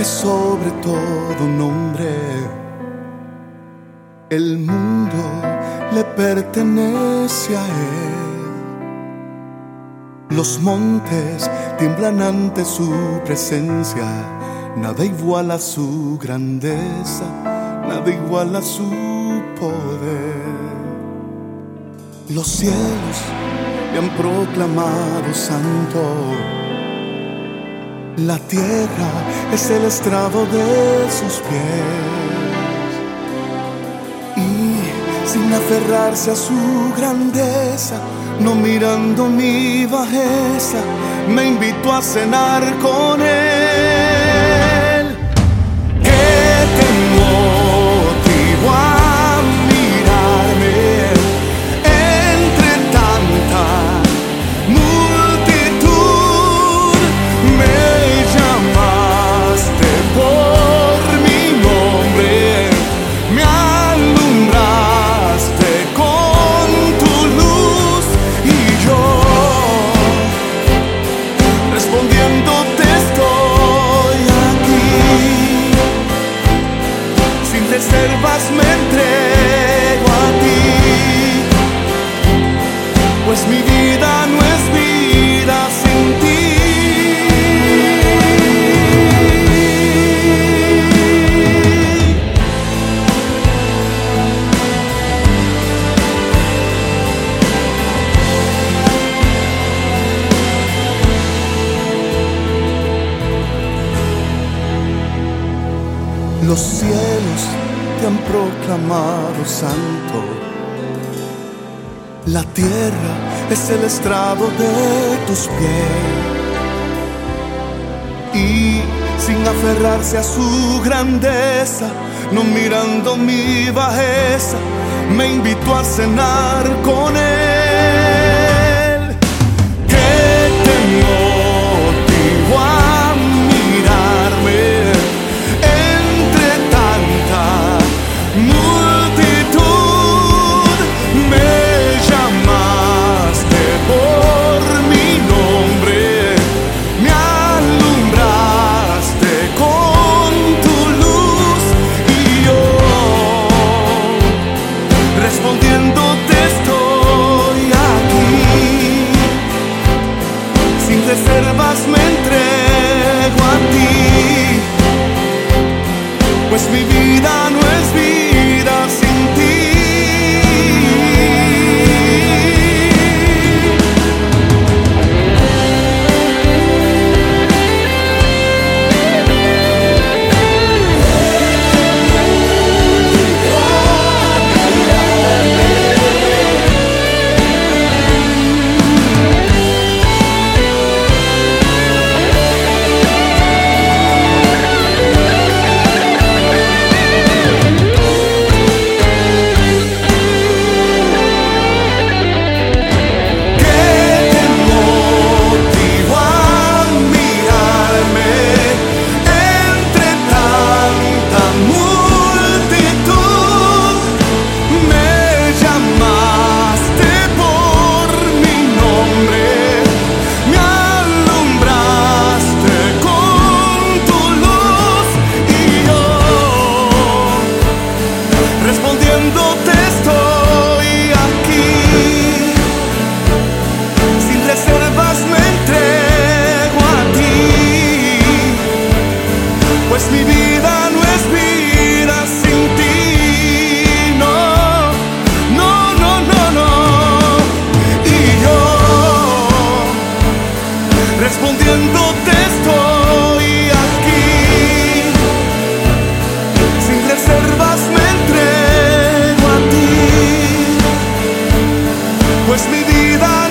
es sobre todo nombre. El mundo le pertenece a Él. Los montes tiemblan ante su presencia. Nada igual a su grandeza, nada igual a su poder. Los cielos le han proclamado santo. La tierra es el estrado de sus pies. Y sin aferrarse a su grandeza, no mirando mi bajeza, me invitó a cenar con él. Pues mi vida no es vida sin ti. Los cielos te han proclamado santo. La tierra es el estrado de tus pies. Y sin aferrarse a su grandeza, no mirando mi bajeza, me invitó a cenar con él. Pues mi Aquí, sin reservas me entrego a ti, pues mi vida.